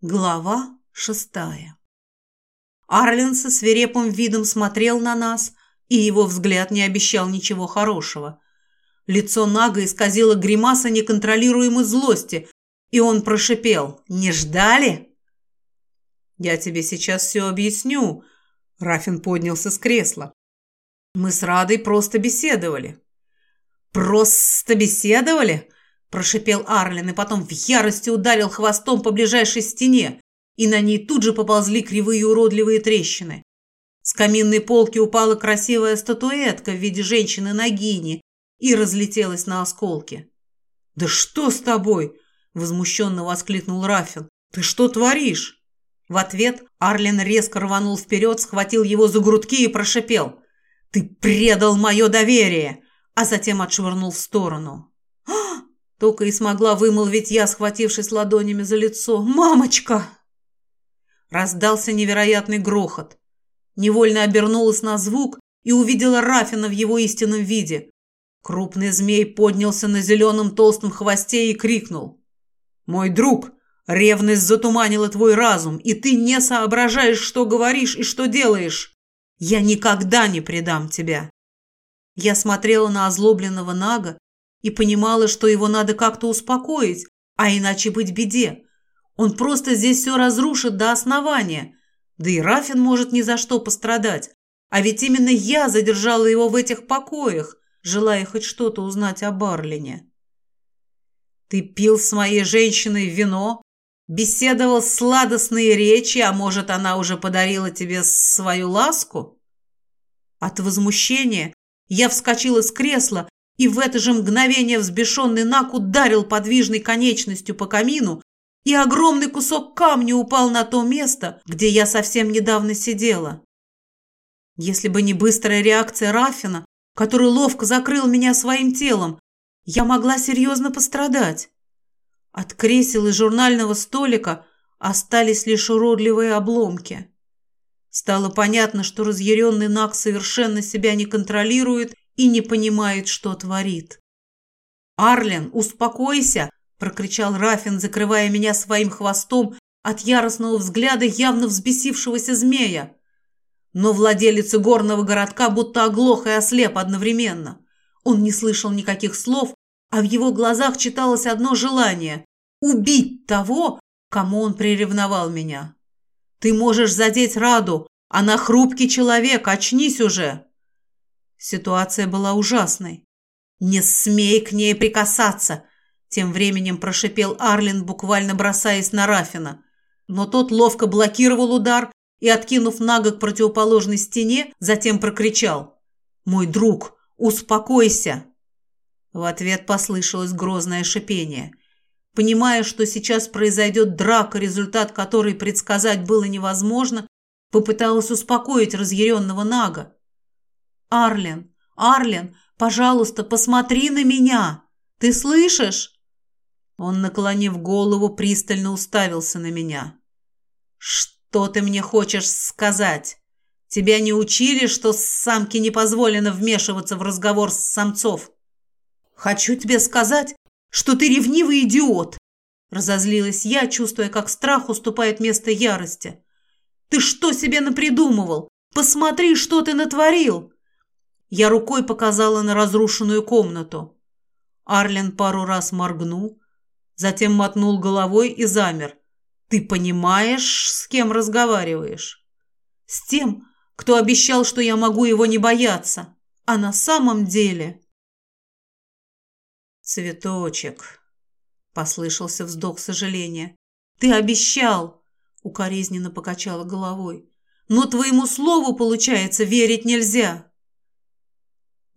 Глава шестая Арлен со свирепым видом смотрел на нас, и его взгляд не обещал ничего хорошего. Лицо Нага исказило гримаса неконтролируемой злости, и он прошипел «Не ждали?» «Я тебе сейчас все объясню», — Рафин поднялся с кресла. «Мы с Радой просто беседовали». «Просто беседовали?» Прошипел Арлин и потом в ярости ударил хвостом по ближайшей стене, и на ней тут же поползли кривые уродливые трещины. С каминной полки упала красивая статуэтка в виде женщины-нагини и разлетелась на осколки. «Да что с тобой?» – возмущенно воскликнул Рафин. «Ты что творишь?» В ответ Арлин резко рванул вперед, схватил его за грудки и прошипел. «Ты предал мое доверие!» а затем отшвырнул в сторону. Только и смогла вымолвить я, схватившись ладонями за лицо. «Мамочка!» Раздался невероятный грохот. Невольно обернулась на звук и увидела Рафина в его истинном виде. Крупный змей поднялся на зеленом толстом хвосте и крикнул. «Мой друг, ревность затуманила твой разум, и ты не соображаешь, что говоришь и что делаешь. Я никогда не предам тебя!» Я смотрела на озлобленного Нага и понимала, что его надо как-то успокоить, а иначе быть беде. Он просто здесь все разрушит до основания. Да и Рафин может ни за что пострадать. А ведь именно я задержала его в этих покоях, желая хоть что-то узнать о Барлине. Ты пил с моей женщиной вино, беседовал сладостные речи, а может, она уже подарила тебе свою ласку? От возмущения я вскочила с кресла и в это же мгновение взбешенный Нак ударил подвижной конечностью по камину, и огромный кусок камня упал на то место, где я совсем недавно сидела. Если бы не быстрая реакция Рафина, который ловко закрыл меня своим телом, я могла серьезно пострадать. От кресел и журнального столика остались лишь уродливые обломки. Стало понятно, что разъяренный Нак совершенно себя не контролирует и не понимает, что творит. «Арлен, успокойся!» – прокричал Рафин, закрывая меня своим хвостом от яростного взгляда явно взбесившегося змея. Но владелец горного городка будто оглох и ослеп одновременно. Он не слышал никаких слов, а в его глазах читалось одно желание – убить того, кому он приревновал меня. «Ты можешь задеть Раду, она хрупкий человек, очнись уже!» Ситуация была ужасной. «Не смей к ней прикасаться!» Тем временем прошипел Арлин, буквально бросаясь на Рафина. Но тот ловко блокировал удар и, откинув Нага к противоположной стене, затем прокричал. «Мой друг, успокойся!» В ответ послышалось грозное шипение. Понимая, что сейчас произойдет драка, результат которой предсказать было невозможно, попыталась успокоить разъяренного Нага. «Арлен, Арлен, пожалуйста, посмотри на меня! Ты слышишь?» Он, наклонив голову, пристально уставился на меня. «Что ты мне хочешь сказать? Тебя не учили, что самке не позволено вмешиваться в разговор с самцов?» «Хочу тебе сказать, что ты ревнивый идиот!» Разозлилась я, чувствуя, как страх уступает место ярости. «Ты что себе напридумывал? Посмотри, что ты натворил!» Я рукой показала на разрушенную комнату. Арлен пару раз моргнул, затем мотнул головой и замер. «Ты понимаешь, с кем разговариваешь?» «С тем, кто обещал, что я могу его не бояться. А на самом деле...» «Цветочек», — послышался вздох сожаления. «Ты обещал!» — укоризненно покачала головой. «Но твоему слову, получается, верить нельзя!»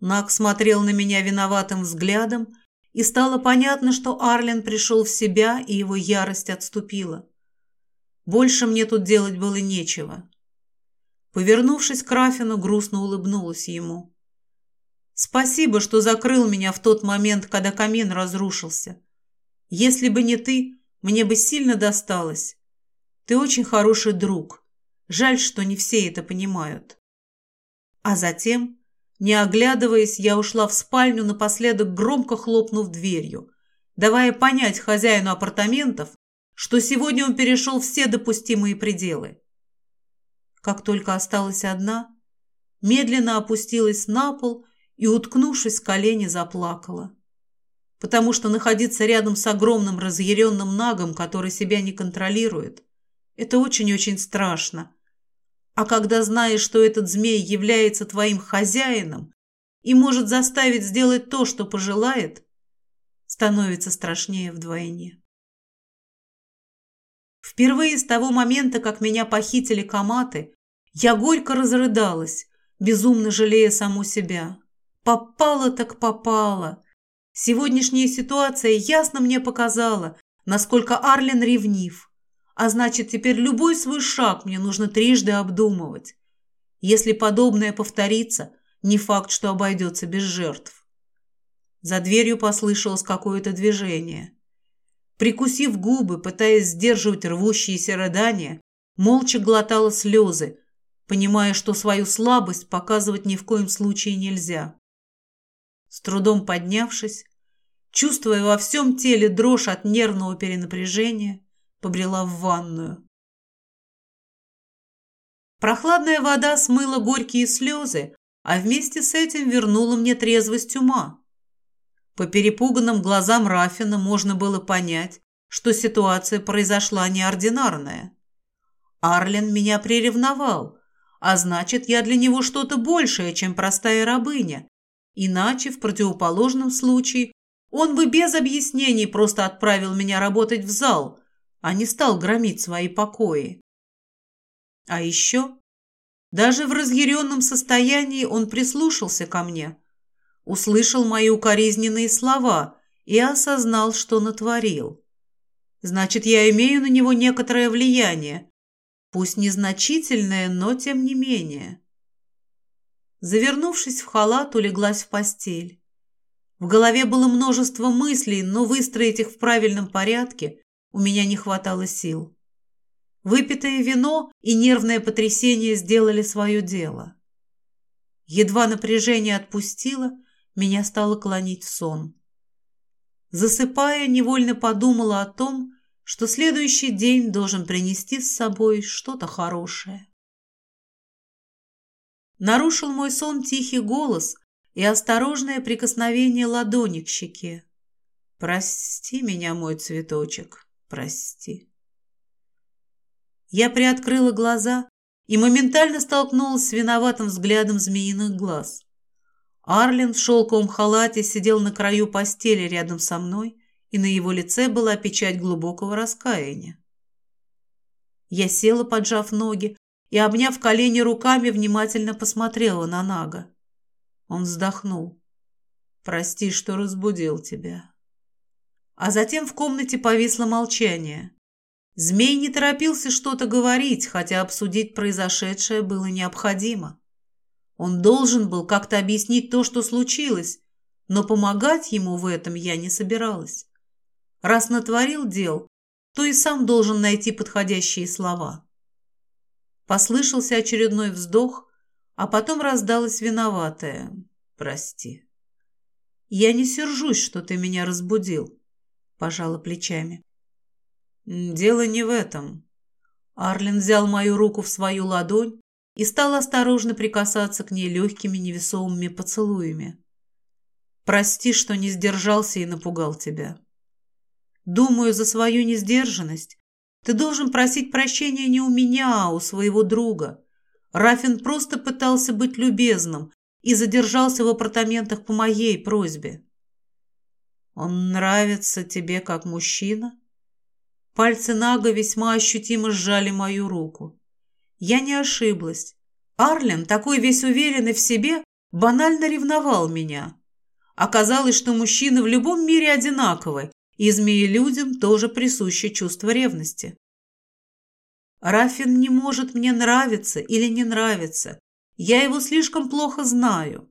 Нак смотрел на меня виноватым взглядом, и стало понятно, что Арлен пришел в себя, и его ярость отступила. Больше мне тут делать было нечего. Повернувшись к Рафину, грустно улыбнулась ему. «Спасибо, что закрыл меня в тот момент, когда камин разрушился. Если бы не ты, мне бы сильно досталось. Ты очень хороший друг. Жаль, что не все это понимают». А затем не оглядываясь, я ушла в спальню, напоследок громко хлопнув дверью, давая понять хозяину апартаментов, что сегодня он перешел все допустимые пределы. Как только осталась одна, медленно опустилась на пол и, уткнувшись в колени, заплакала. Потому что находиться рядом с огромным разъяренным нагом, который себя не контролирует, это очень-очень страшно. А когда знаешь, что этот змей является твоим хозяином и может заставить сделать то, что пожелает, становится страшнее вдвойне. Впервые с того момента, как меня похитили коматы, я горько разрыдалась, безумно жалея саму себя. Попала так попала. Сегодняшняя ситуация ясно мне показала, насколько Арлен ревнив. А значит, теперь любой свой шаг мне нужно трижды обдумывать. Если подобное повторится, не факт, что обойдется без жертв. За дверью послышалось какое-то движение. Прикусив губы, пытаясь сдерживать рвущиеся рыдания, молча глотала слезы, понимая, что свою слабость показывать ни в коем случае нельзя. С трудом поднявшись, чувствуя во всем теле дрожь от нервного перенапряжения, побрела в ванную. Прохладная вода смыла горькие слезы, а вместе с этим вернула мне трезвость ума. По перепуганным глазам Рафина можно было понять, что ситуация произошла неординарная. Арлен меня приревновал, а значит, я для него что-то большее, чем простая рабыня. Иначе, в противоположном случае, он бы без объяснений просто отправил меня работать в зал, а не стал громить свои покои. А еще, даже в разъяренном состоянии он прислушался ко мне, услышал мои укоризненные слова и осознал, что натворил. Значит, я имею на него некоторое влияние, пусть незначительное, но тем не менее. Завернувшись в халат, улеглась в постель. В голове было множество мыслей, но выстроить их в правильном порядке у меня не хватало сил. Выпитое вино и нервное потрясение сделали свое дело. Едва напряжение отпустило, меня стало клонить в сон. Засыпая, невольно подумала о том, что следующий день должен принести с собой что-то хорошее. Нарушил мой сон тихий голос и осторожное прикосновение ладони к щеке. «Прости меня, мой цветочек» прости. Я приоткрыла глаза и моментально столкнулась с виноватым взглядом змеиных глаз. Арлин в шелковом халате сидел на краю постели рядом со мной, и на его лице была печать глубокого раскаяния. Я села, поджав ноги, и, обняв колени руками, внимательно посмотрела на Нага. Он вздохнул. «Прости, что разбудил тебя». А затем в комнате повисло молчание. Змей не торопился что-то говорить, хотя обсудить произошедшее было необходимо. Он должен был как-то объяснить то, что случилось, но помогать ему в этом я не собиралась. Раз натворил дел, то и сам должен найти подходящие слова. Послышался очередной вздох, а потом раздалось виноватое «Прости». «Я не сержусь, что ты меня разбудил пожала плечами. «Дело не в этом». Арлин взял мою руку в свою ладонь и стал осторожно прикасаться к ней легкими невесомыми поцелуями. «Прости, что не сдержался и напугал тебя. Думаю, за свою несдержанность ты должен просить прощения не у меня, а у своего друга. Рафин просто пытался быть любезным и задержался в апартаментах по моей просьбе. Он нравится тебе как мужчина? Пальцы Нага весьма ощутимо сжали мою руку. Я не ошиблась. Арлен, такой весь уверенный в себе, банально ревновал меня. Оказалось, что мужчины в любом мире одинаковы, и змеи-людям тоже присуще чувство ревности. Рафин не может мне нравиться или не нравиться. Я его слишком плохо знаю.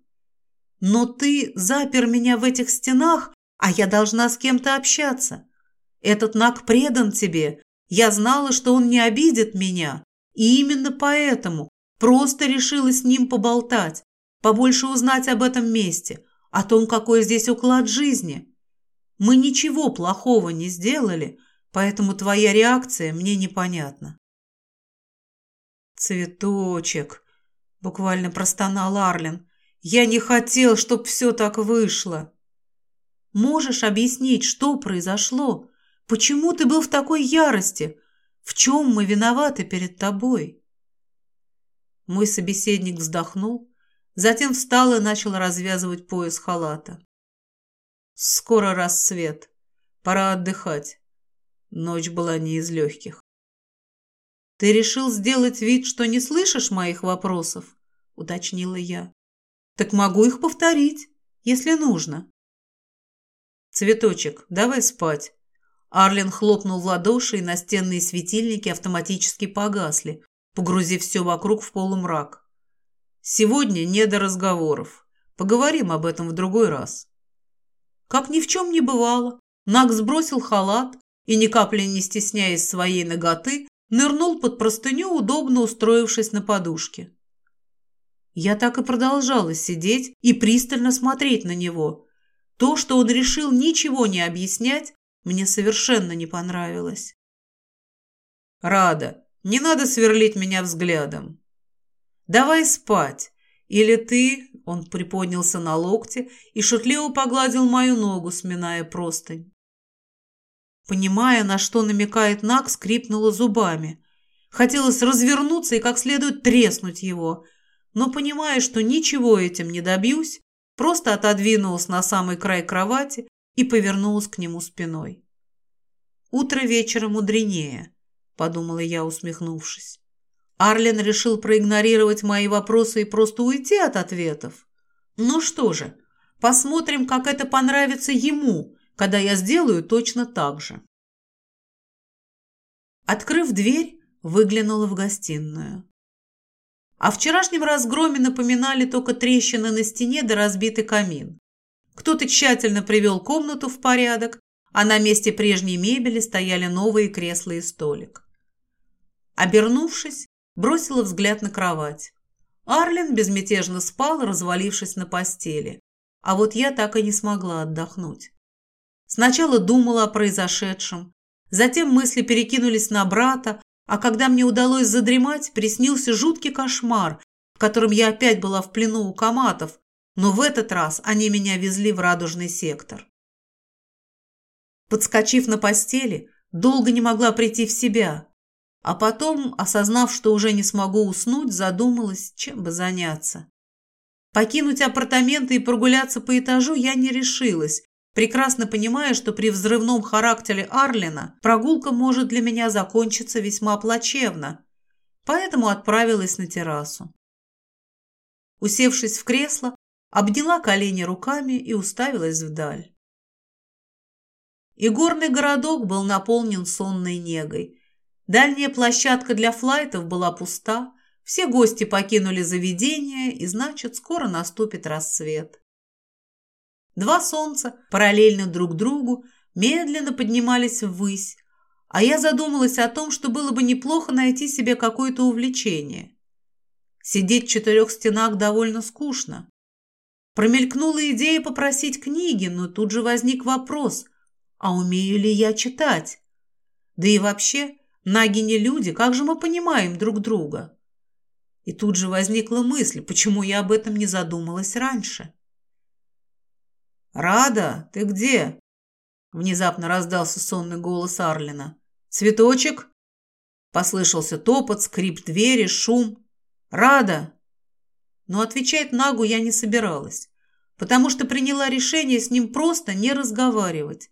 Но ты запер меня в этих стенах, а я должна с кем-то общаться. Этот Нак предан тебе. Я знала, что он не обидит меня. И именно поэтому просто решила с ним поболтать, побольше узнать об этом месте, о том, какой здесь уклад жизни. Мы ничего плохого не сделали, поэтому твоя реакция мне непонятна. «Цветочек!» — буквально простонал Арлин. «Я не хотел, чтоб все так вышло!» «Можешь объяснить, что произошло? Почему ты был в такой ярости? В чем мы виноваты перед тобой?» Мой собеседник вздохнул, затем встал и начал развязывать пояс халата. «Скоро рассвет. Пора отдыхать. Ночь была не из легких. «Ты решил сделать вид, что не слышишь моих вопросов?» – уточнила я. «Так могу их повторить, если нужно». «Цветочек, давай спать». Арлин хлопнул в ладоши, и настенные светильники автоматически погасли, погрузив все вокруг в полумрак. «Сегодня не до разговоров. Поговорим об этом в другой раз». Как ни в чем не бывало, Наг сбросил халат и, ни капли не стесняясь своей ноготы, нырнул под простыню, удобно устроившись на подушке. Я так и продолжала сидеть и пристально смотреть на него. То, что он решил ничего не объяснять, мне совершенно не понравилось. «Рада, не надо сверлить меня взглядом. Давай спать. Или ты...» Он приподнялся на локте и шутливо погладил мою ногу, сминая простынь. Понимая, на что намекает Нак, скрипнула зубами. Хотелось развернуться и как следует треснуть его, но, понимая, что ничего этим не добьюсь, просто отодвинулась на самый край кровати и повернулась к нему спиной. «Утро вечера мудренее», — подумала я, усмехнувшись. Арлен решил проигнорировать мои вопросы и просто уйти от ответов. Ну что же, посмотрим, как это понравится ему, когда я сделаю точно так же. Открыв дверь, выглянула в гостиную. О вчерашнем разгроме напоминали только трещины на стене да разбитый камин. Кто-то тщательно привел комнату в порядок, а на месте прежней мебели стояли новые кресла и столик. Обернувшись, бросила взгляд на кровать. Арлен безмятежно спал, развалившись на постели, а вот я так и не смогла отдохнуть. Сначала думала о произошедшем, затем мысли перекинулись на брата, а когда мне удалось задремать, приснился жуткий кошмар, в котором я опять была в плену у коматов, но в этот раз они меня везли в радужный сектор. Подскочив на постели, долго не могла прийти в себя, а потом, осознав, что уже не смогу уснуть, задумалась, чем бы заняться. Покинуть апартаменты и прогуляться по этажу я не решилась, прекрасно понимая, что при взрывном характере Арлина прогулка может для меня закончиться весьма плачевно, поэтому отправилась на террасу. Усевшись в кресло, обняла колени руками и уставилась вдаль. И горный городок был наполнен сонной негой. Дальняя площадка для флайтов была пуста, все гости покинули заведение, и значит, скоро наступит рассвет. Два солнца, параллельно друг другу, медленно поднимались ввысь, а я задумалась о том, что было бы неплохо найти себе какое-то увлечение. Сидеть в четырех стенах довольно скучно. Промелькнула идея попросить книги, но тут же возник вопрос, а умею ли я читать? Да и вообще, наги не люди, как же мы понимаем друг друга? И тут же возникла мысль, почему я об этом не задумалась раньше. «Рада, ты где?» Внезапно раздался сонный голос Арлина. «Цветочек?» Послышался топот, скрип двери, шум. «Рада!» Но отвечать Нагу я не собиралась, потому что приняла решение с ним просто не разговаривать,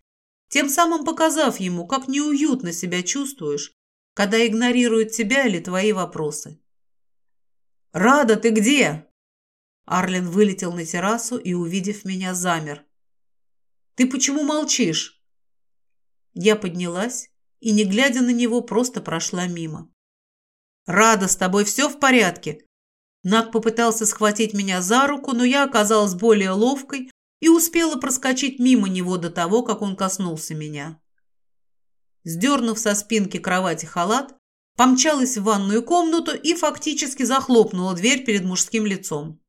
тем самым показав ему, как неуютно себя чувствуешь, когда игнорируют тебя или твои вопросы. «Рада, ты где?» Арлин вылетел на террасу и, увидев меня, замер. Ты почему молчишь?» Я поднялась и, не глядя на него, просто прошла мимо. «Рада, с тобой все в порядке?» Нак попытался схватить меня за руку, но я оказалась более ловкой и успела проскочить мимо него до того, как он коснулся меня. Сдернув со спинки кровати халат, помчалась в ванную комнату и фактически захлопнула дверь перед мужским лицом.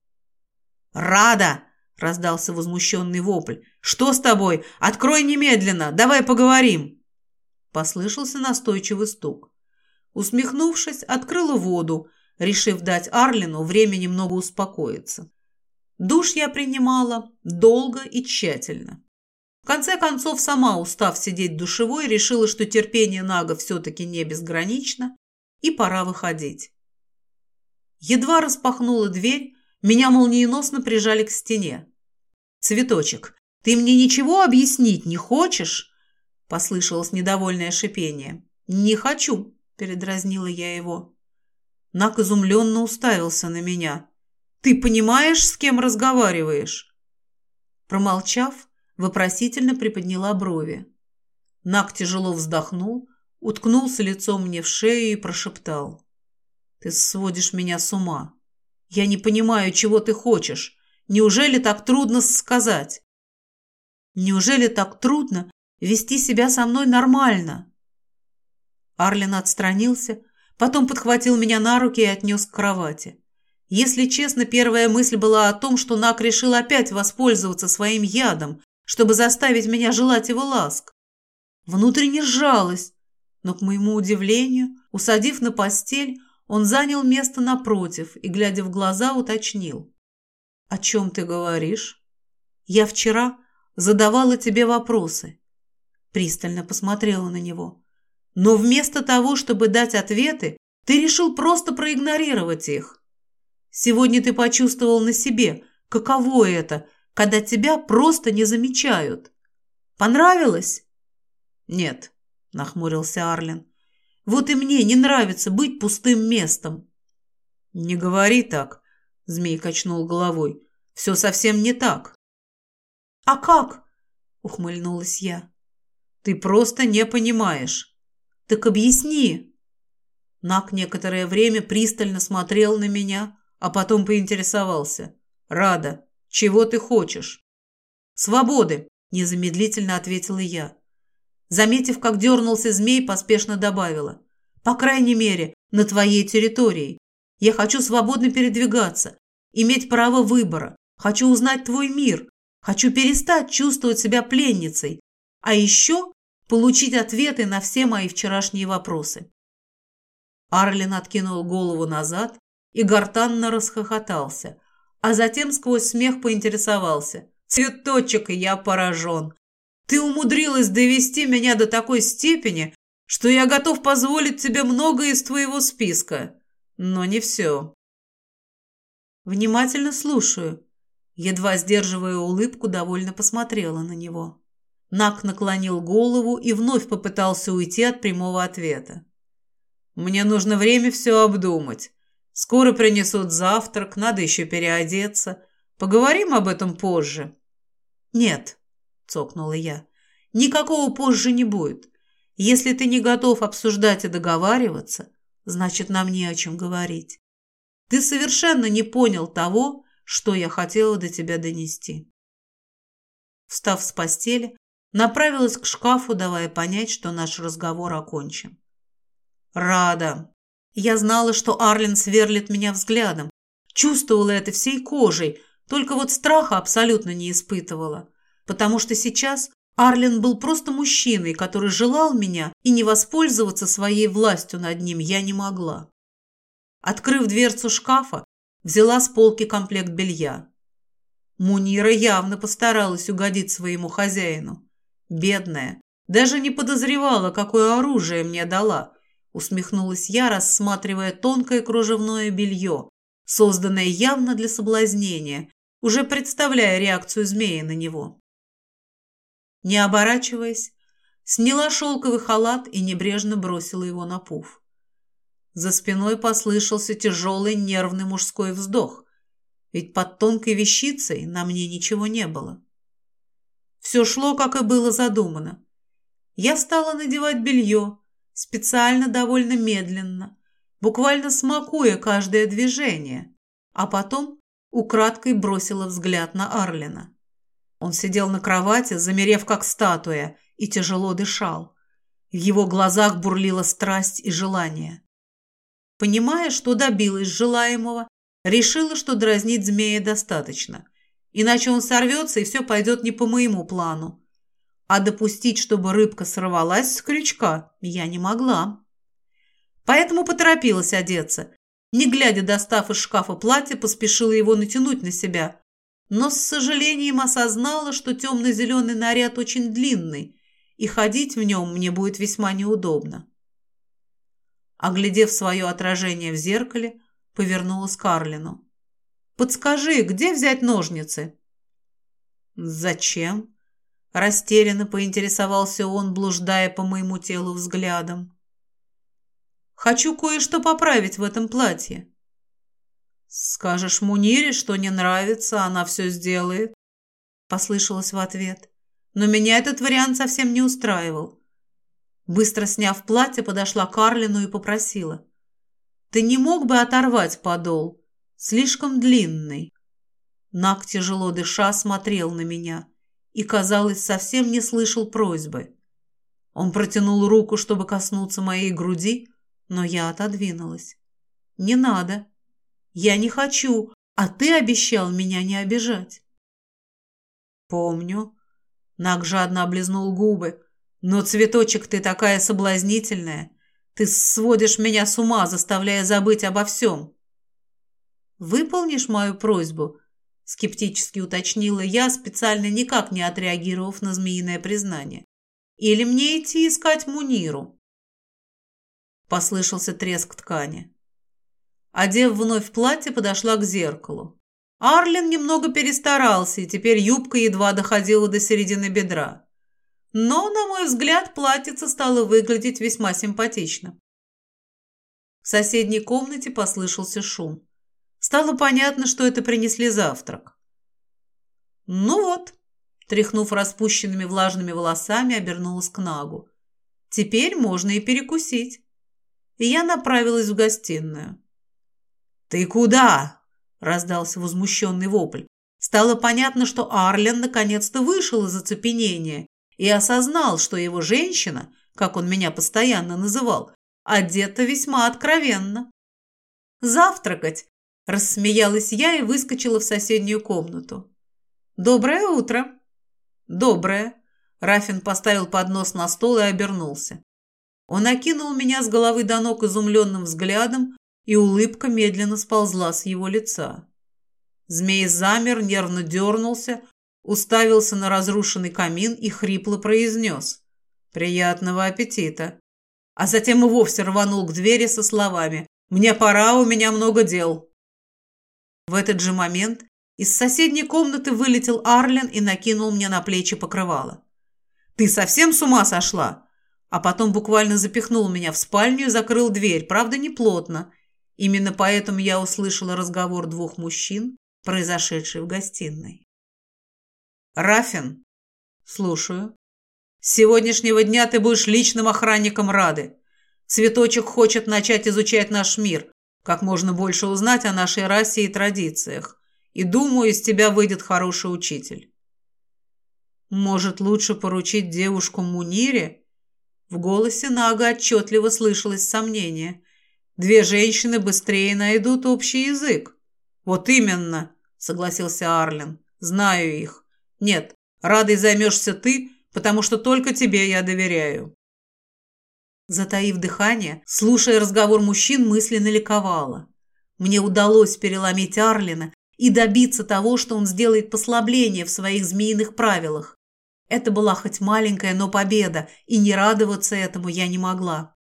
«Рада!» раздался возмущенный вопль. «Что с тобой? Открой немедленно! Давай поговорим!» Послышался настойчивый стук. Усмехнувшись, открыла воду, решив дать Арлину время немного успокоиться. Душ я принимала долго и тщательно. В конце концов, сама устав сидеть в душевой, решила, что терпение Нага все-таки не безгранично, и пора выходить. Едва распахнула дверь, меня молниеносно прижали к стене. «Цветочек, ты мне ничего объяснить не хочешь?» Послышалось недовольное шипение. «Не хочу», — передразнила я его. Нак изумленно уставился на меня. «Ты понимаешь, с кем разговариваешь?» Промолчав, вопросительно приподняла брови. Нак тяжело вздохнул, уткнулся лицом мне в шею и прошептал. «Ты сводишь меня с ума. Я не понимаю, чего ты хочешь. Неужели так трудно сказать? Неужели так трудно вести себя со мной нормально?» Арлин отстранился, потом подхватил меня на руки и отнес к кровати. Если честно, первая мысль была о том, что Нак решил опять воспользоваться своим ядом, чтобы заставить меня желать его ласк. Внутренне сжалась, но, к моему удивлению, усадив на постель, он занял место напротив и, глядя в глаза, уточнил. «О чем ты говоришь?» «Я вчера задавала тебе вопросы». Пристально посмотрела на него. «Но вместо того, чтобы дать ответы, ты решил просто проигнорировать их. Сегодня ты почувствовал на себе, каково это – когда тебя просто не замечают. Понравилось? Нет, нахмурился Арлин. Вот и мне не нравится быть пустым местом. Не говори так, змей качнул головой. Все совсем не так. А как? ухмыльнулась я. Ты просто не понимаешь. Так объясни. Нак некоторое время пристально смотрел на меня, а потом поинтересовался. Рада, «Чего ты хочешь?» «Свободы», – незамедлительно ответила я. Заметив, как дернулся змей, поспешно добавила. «По крайней мере, на твоей территории. Я хочу свободно передвигаться, иметь право выбора. Хочу узнать твой мир. Хочу перестать чувствовать себя пленницей. А еще получить ответы на все мои вчерашние вопросы». Арлин откинул голову назад и гортанно расхохотался – а затем сквозь смех поинтересовался. «Цветочек, я поражен! Ты умудрилась довести меня до такой степени, что я готов позволить тебе многое из твоего списка, но не все». «Внимательно слушаю», едва сдерживая улыбку, довольно посмотрела на него. Нак наклонил голову и вновь попытался уйти от прямого ответа. «Мне нужно время все обдумать. Скоро принесут завтрак, надо еще переодеться. Поговорим об этом позже». «Нет», — цокнула я, — «никакого позже не будет. Если ты не готов обсуждать и договариваться, значит, нам не о чем говорить. Ты совершенно не понял того, что я хотела до тебя донести». Встав с постели, направилась к шкафу, давая понять, что наш разговор окончен. «Рада», я знала, что Арлин сверлит меня взглядом. Чувствовала это всей кожей, только вот страха абсолютно не испытывала. Потому что сейчас Арлин был просто мужчиной, который желал меня, и не воспользоваться своей властью над ним я не могла. Открыв дверцу шкафа, взяла с полки комплект белья. Мунира явно постаралась угодить своему хозяину. Бедная, даже не подозревала, какое оружие мне дала – усмехнулась я, рассматривая тонкое кружевное белье, созданное явно для соблазнения, уже представляя реакцию змеи на него. Не оборачиваясь, сняла шелковый халат и небрежно бросила его на пуф. За спиной послышался тяжелый нервный мужской вздох, ведь под тонкой вещицей на мне ничего не было. Все шло, как и было задумано. Я стала надевать белье, специально довольно медленно, буквально смакуя каждое движение, а потом украдкой бросила взгляд на Арлина. Он сидел на кровати, замерев как статуя, и тяжело дышал. В его глазах бурлила страсть и желание. Понимая, что добилась желаемого, решила, что дразнить змея достаточно, иначе он сорвется и все пойдет не по моему плану. а допустить, чтобы рыбка сорвалась с крючка, я не могла. Поэтому поторопилась одеться. Не глядя, достав из шкафа платье, поспешила его натянуть на себя. Но с сожалением осознала, что темно-зеленый наряд очень длинный, и ходить в нем мне будет весьма неудобно. Оглядев свое отражение в зеркале, повернулась к Карлину. «Подскажи, где взять ножницы?» «Зачем?» – растерянно поинтересовался он, блуждая по моему телу взглядом. «Хочу кое-что поправить в этом платье». «Скажешь Мунире, что не нравится, она все сделает?» – послышалось в ответ. Но меня этот вариант совсем не устраивал. Быстро сняв платье, подошла к Карлину и попросила. «Ты не мог бы оторвать подол? Слишком длинный». Нак, тяжело дыша, смотрел на меня и, казалось, совсем не слышал просьбы. Он протянул руку, чтобы коснуться моей груди, но я отодвинулась. «Не надо. Я не хочу, а ты обещал меня не обижать». «Помню». Нак жадно облизнул губы, но, цветочек, ты такая соблазнительная. Ты сводишь меня с ума, заставляя забыть обо всем. Выполнишь мою просьбу? Скептически уточнила я, специально никак не отреагировав на змеиное признание. Или мне идти искать Муниру? Послышался треск ткани. Одев вновь платье, подошла к зеркалу. Арлин немного перестарался, и теперь юбка едва доходила до середины бедра. Но, на мой взгляд, платьице стало выглядеть весьма симпатично. В соседней комнате послышался шум. Стало понятно, что это принесли завтрак. «Ну вот», – тряхнув распущенными влажными волосами, обернулась к Нагу. «Теперь можно и перекусить». И я направилась в гостиную. «Ты куда?» – раздался возмущенный вопль. Стало понятно, что Арлен наконец-то вышел из оцепенения и осознал, что его женщина, как он меня постоянно называл, одета весьма откровенно. «Завтракать!» – рассмеялась я и выскочила в соседнюю комнату. «Доброе утро!» «Доброе!» – Рафин поставил поднос на стол и обернулся. Он окинул меня с головы до ног изумленным взглядом, и улыбка медленно сползла с его лица. Змей замер, нервно дернулся, уставился на разрушенный камин и хрипло произнес «Приятного аппетита!» А затем и вовсе рванул к двери со словами «Мне пора, у меня много дел!» В этот же момент из соседней комнаты вылетел Арлен и накинул мне на плечи покрывало. «Ты совсем с ума сошла?» А потом буквально запихнул меня в спальню и закрыл дверь, правда, не плотно. Именно поэтому я услышала разговор двух мужчин, произошедший в гостиной. Рафин. Слушаю. С сегодняшнего дня ты будешь личным охранником Рады. Цветочек хочет начать изучать наш мир, как можно больше узнать о нашей расе и традициях. И думаю, из тебя выйдет хороший учитель. Может, лучше поручить девушку Мунире? В голосе Нага отчетливо слышалось сомнение. Две женщины быстрее найдут общий язык. Вот именно, согласился Арлен. Знаю их. Нет, радой займешься ты, потому что только тебе я доверяю. Затаив дыхание, слушая разговор мужчин, мысленно ликовала. Мне удалось переломить Арлина и добиться того, что он сделает послабление в своих змеиных правилах. Это была хоть маленькая, но победа, и не радоваться этому я не могла.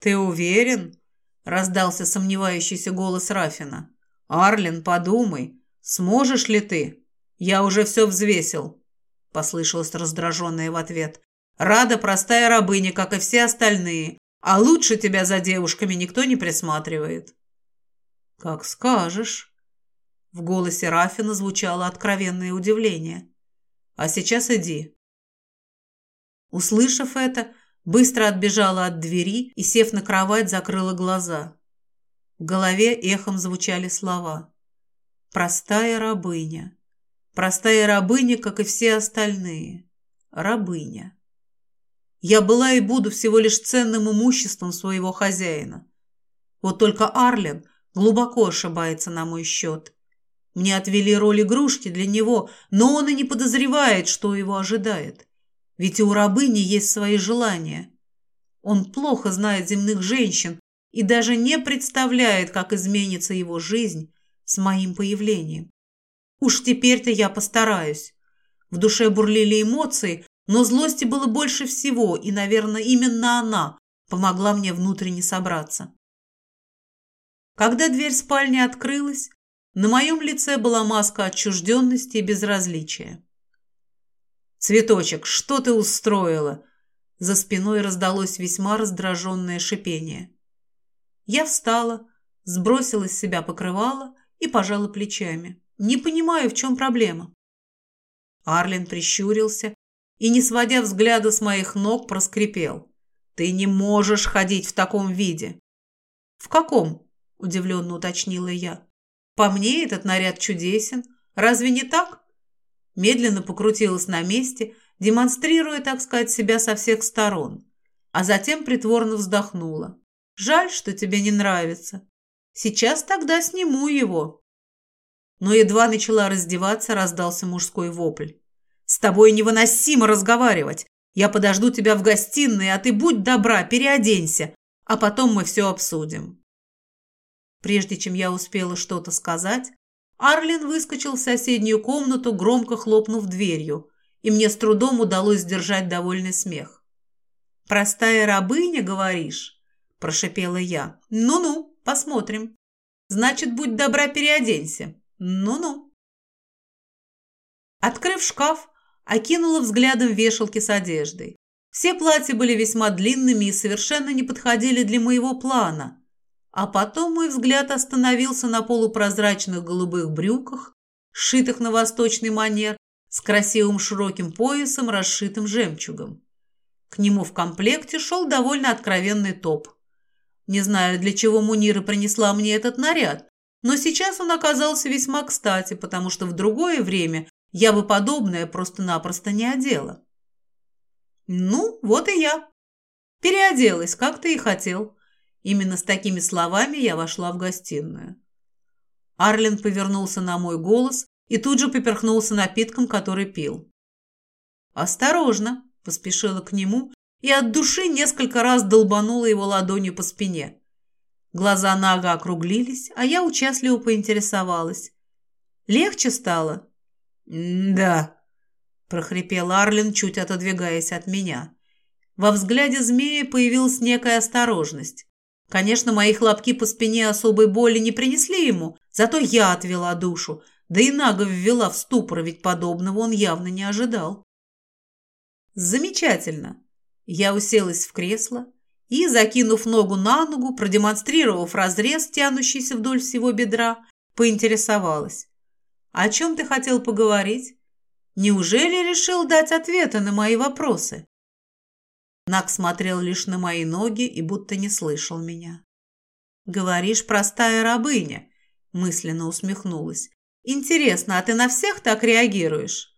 «Ты уверен?» – раздался сомневающийся голос Рафина. «Арлин, подумай, сможешь ли ты?» «Я уже все взвесил», – послышалось раздраженное в ответ. «Рада простая рабыня, как и все остальные, а лучше тебя за девушками никто не присматривает». «Как скажешь». В голосе Рафина звучало откровенное удивление. «А сейчас иди». Услышав это, быстро отбежала от двери и, сев на кровать, закрыла глаза. В голове эхом звучали слова. «Простая рабыня». Простая рабыня, как и все остальные. Рабыня. Я была и буду всего лишь ценным имуществом своего хозяина. Вот только Арлен глубоко ошибается на мой счет. Мне отвели роль игрушки для него, но он и не подозревает, что его ожидает. Ведь и у рабыни есть свои желания. Он плохо знает земных женщин и даже не представляет, как изменится его жизнь с моим появлением. Уж теперь-то я постараюсь. В душе бурлили эмоции, но злости было больше всего, и, наверное, именно она помогла мне внутренне собраться. Когда дверь спальни открылась, на моем лице была маска отчужденности и безразличия. «Цветочек, что ты устроила?» За спиной раздалось весьма раздраженное шипение. Я встала, сбросила с себя покрывало и пожала плечами. Не понимаю, в чем проблема. Арлин прищурился и, не сводя взгляда с моих ног, проскрипел. «Ты не можешь ходить в таком виде». «В каком?» – удивленно уточнила я. По мне этот наряд чудесен. Разве не так? Медленно покрутилась на месте, демонстрируя, так сказать, себя со всех сторон. А затем притворно вздохнула. Жаль, что тебе не нравится. Сейчас тогда сниму его. Но едва начала раздеваться, раздался мужской вопль. «С тобой невыносимо разговаривать. Я подожду тебя в гостиной, а ты будь добра, переоденься, а потом мы все обсудим». Прежде чем я успела что-то сказать, Арлин выскочил в соседнюю комнату, громко хлопнув дверью, и мне с трудом удалось сдержать довольный смех. «Простая рабыня, говоришь?» – прошипела я. «Ну-ну, посмотрим. Значит, будь добра, переоденься. Ну-ну». Открыв шкаф, окинула взглядом вешалки с одеждой. Все платья были весьма длинными и совершенно не подходили для моего плана – а потом мой взгляд остановился на полупрозрачных голубых брюках, сшитых на восточный манер, с красивым широким поясом, расшитым жемчугом. К нему в комплекте шел довольно откровенный топ. Не знаю, для чего Мунира принесла мне этот наряд, но сейчас он оказался весьма кстати, потому что в другое время я бы подобное просто-напросто не одела. Ну, вот и я. Переоделась, как ты и хотел. Именно с такими словами я вошла в гостиную. Арлен повернулся на мой голос и тут же поперхнулся напитком, который пил. «Осторожно!» – поспешила к нему и от души несколько раз долбанула его ладонью по спине. Глаза Нага округлились, а я участливо поинтересовалась. «Легче стало?» «Да», – прохрипел Арлен, чуть отодвигаясь от меня. Во взгляде змеи появилась некая осторожность. Конечно, мои хлопки по спине особой боли не принесли ему, зато я отвела душу, да и Нага ввела в ступор, ведь подобного он явно не ожидал. Замечательно. Я уселась в кресло и, закинув ногу на ногу, продемонстрировав разрез, тянущийся вдоль всего бедра, поинтересовалась. «О чем ты хотел поговорить? Неужели решил дать ответы на мои вопросы?» Нак смотрел лишь на мои ноги и будто не слышал меня. «Говоришь, простая рабыня», – мысленно усмехнулась. «Интересно, а ты на всех так реагируешь?»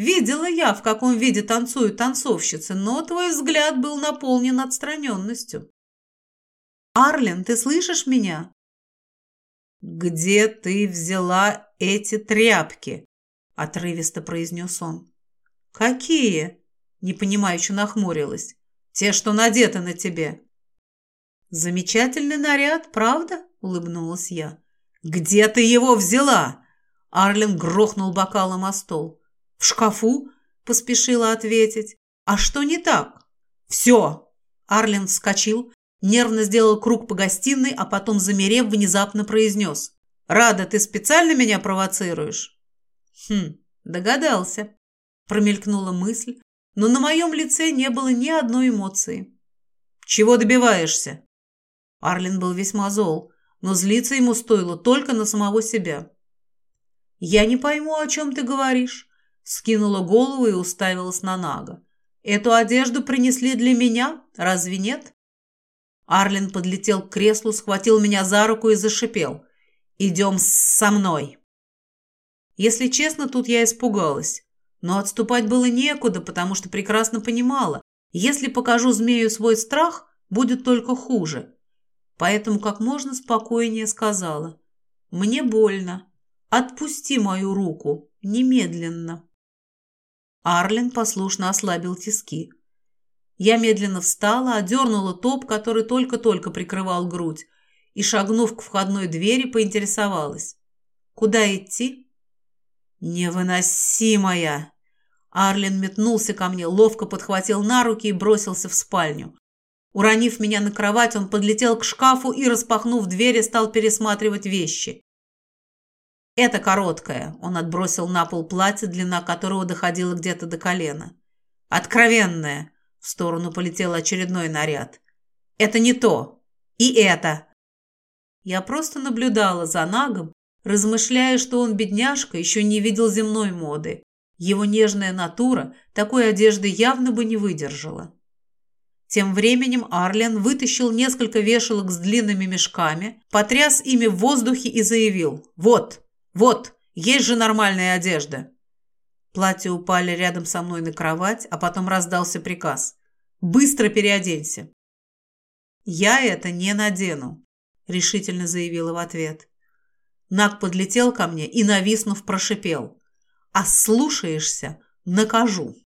«Видела я, в каком виде танцуют танцовщицы, но твой взгляд был наполнен отстраненностью». «Арлен, ты слышишь меня?» «Где ты взяла эти тряпки?» – отрывисто произнес он. «Какие?» – непонимающе нахмурилась. Те, что надеты на тебе». «Замечательный наряд, правда?» – улыбнулась я. «Где ты его взяла?» Арлен грохнул бокалом о стол. «В шкафу?» – поспешила ответить. «А что не так?» «Все!» Арлен вскочил, нервно сделал круг по гостиной, а потом, замерев, внезапно произнес. «Рада, ты специально меня провоцируешь?» «Хм, догадался», – промелькнула мысль, но на моем лице не было ни одной эмоции. «Чего добиваешься?» Арлин был весьма зол, но злиться ему стоило только на самого себя. «Я не пойму, о чем ты говоришь», — скинула голову и уставилась на Нага. «Эту одежду принесли для меня, разве нет?» Арлин подлетел к креслу, схватил меня за руку и зашипел. «Идем со мной!» Если честно, тут я испугалась. Но отступать было некуда, потому что прекрасно понимала, если покажу змею свой страх, будет только хуже. Поэтому как можно спокойнее сказала. «Мне больно. Отпусти мою руку. Немедленно. Арлен послушно ослабил тиски. Я медленно встала, одернула топ, который только-только прикрывал грудь, и, шагнув к входной двери, поинтересовалась. «Куда идти?» «Невыносимая!» Арлен метнулся ко мне, ловко подхватил на руки и бросился в спальню. Уронив меня на кровать, он подлетел к шкафу и, распахнув двери, стал пересматривать вещи. «Это короткое», — он отбросил на пол платье, длина которого доходила где-то до колена. «Откровенное», — в сторону полетел очередной наряд. «Это не то. И это». Я просто наблюдала за Нагом, размышляя, что он, бедняжка, еще не видел земной моды. Его нежная натура такой одежды явно бы не выдержала. Тем временем Арлен вытащил несколько вешалок с длинными мешками, потряс ими в воздухе и заявил «Вот, вот, есть же нормальная одежда!» Платья упали рядом со мной на кровать, а потом раздался приказ «Быстро переоденься!» «Я это не надену», — решительно заявила в ответ. Наг подлетел ко мне и, нависнув, прошипел а слушаешься – накажу.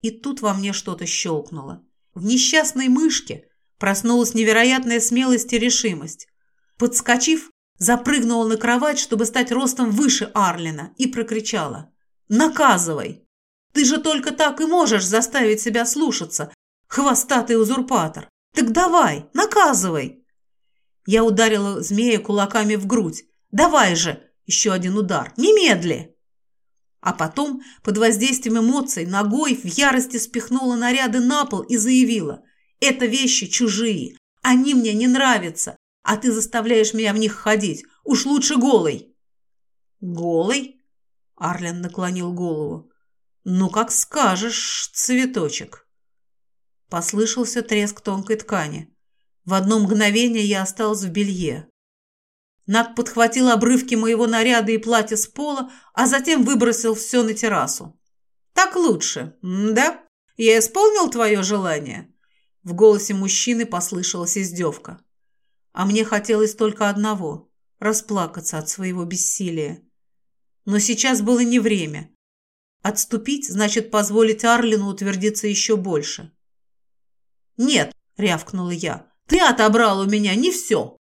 И тут во мне что-то щелкнуло. В несчастной мышке проснулась невероятная смелость и решимость. Подскочив, запрыгнула на кровать, чтобы стать ростом выше Арлина, и прокричала. «Наказывай! Ты же только так и можешь заставить себя слушаться, хвостатый узурпатор! Так давай, наказывай!» Я ударила змея кулаками в грудь. «Давай же!» Еще один удар. «Немедли!» А потом, под воздействием эмоций, ногой в ярости спихнула наряды на пол и заявила «Это вещи чужие, они мне не нравятся, а ты заставляешь меня в них ходить, уж лучше голый». «Голый?» – Арлен наклонил голову. «Ну, как скажешь, цветочек». Послышался треск тонкой ткани. В одно мгновение я осталась в белье. Нак подхватил обрывки моего наряда и платья с пола, а затем выбросил все на террасу. «Так лучше, да? Я исполнил твое желание?» В голосе мужчины послышалась издевка. А мне хотелось только одного – расплакаться от своего бессилия. Но сейчас было не время. Отступить значит позволить Арлину утвердиться еще больше. «Нет», – рявкнула я, – «ты отобрал у меня не все»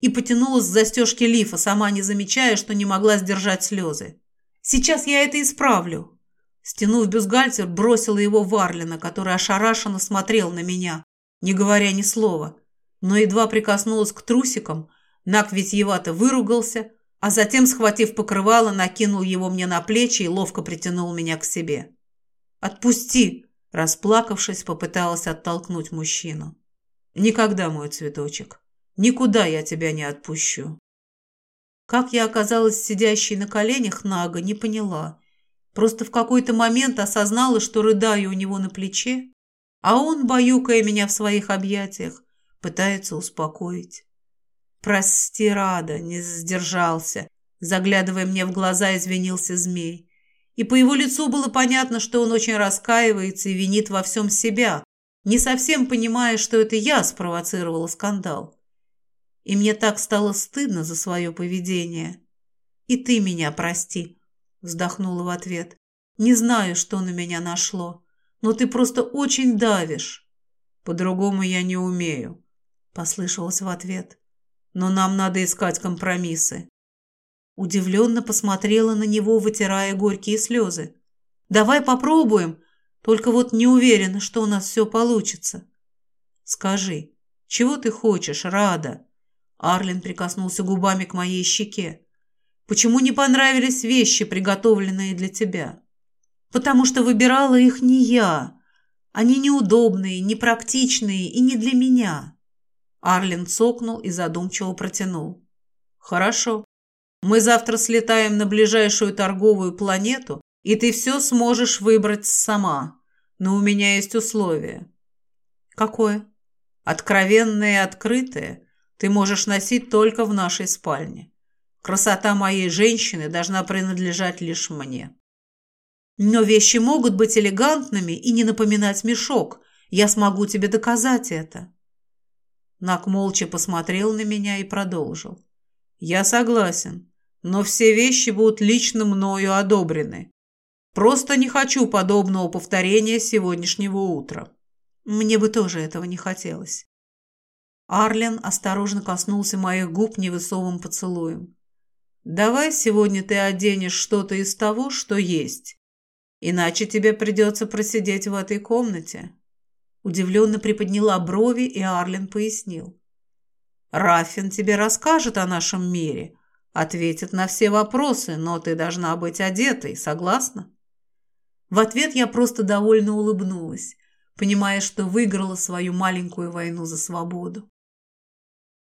и потянулась с застежки лифа, сама не замечая, что не могла сдержать слезы. «Сейчас я это исправлю!» Стянув бюстгальтер, бросила его в Арлина, который ошарашенно смотрел на меня, не говоря ни слова. Но едва прикоснулась к трусикам, Нак витьевато выругался, а затем, схватив покрывало, накинул его мне на плечи и ловко притянул меня к себе. «Отпусти!» Расплакавшись, попыталась оттолкнуть мужчину. «Никогда, мой цветочек. Никуда я тебя не отпущу. Как я оказалась сидящей на коленях Нага, не поняла. Просто в какой-то момент осознала, что рыдаю у него на плече, а он, баюкая меня в своих объятиях, пытается успокоить. «Прости, Рада, не сдержался», заглядывая мне в глаза, извинился змей. И по его лицу было понятно, что он очень раскаивается и винит во всем себя, не совсем понимая, что это я спровоцировала скандал. И мне так стало стыдно за свое поведение. «И ты меня прости», — вздохнула в ответ. «Не знаю, что на меня нашло, но ты просто очень давишь». «По-другому я не умею», — послышалось в ответ. «Но нам надо искать компромиссы». Удивленно посмотрела на него, вытирая горькие слезы. «Давай попробуем, только вот не уверена, что у нас все получится». «Скажи, чего ты хочешь, Рада?» Арлин прикоснулся губами к моей щеке. «Почему не понравились вещи, приготовленные для тебя?» «Потому что выбирала их не я. Они неудобные, непрактичные и не для меня». Арлин цокнул и задумчиво протянул. «Хорошо. Мы завтра слетаем на ближайшую торговую планету, и ты все сможешь выбрать сама. Но у меня есть условие». «Какое?» «Откровенное и открытое» ты можешь носить только в нашей спальне. Красота моей женщины должна принадлежать лишь мне. Но вещи могут быть элегантными и не напоминать мешок. Я смогу тебе доказать это. Нак молча посмотрел на меня и продолжил. Я согласен. но все вещи будут лично мною одобрены. Просто не хочу подобного повторения сегодняшнего утра. Мне бы тоже этого не хотелось. Арлен осторожно коснулся моих губ невысовым поцелуем. «Давай сегодня ты оденешь что-то из того, что есть. Иначе тебе придется просидеть в этой комнате». Удивленно приподняла брови, и Арлен пояснил. «Раффин тебе расскажет о нашем мире, ответит на все вопросы, но ты должна быть одетой, согласна?» В ответ я просто довольно улыбнулась, понимая, что выиграла свою маленькую войну за свободу.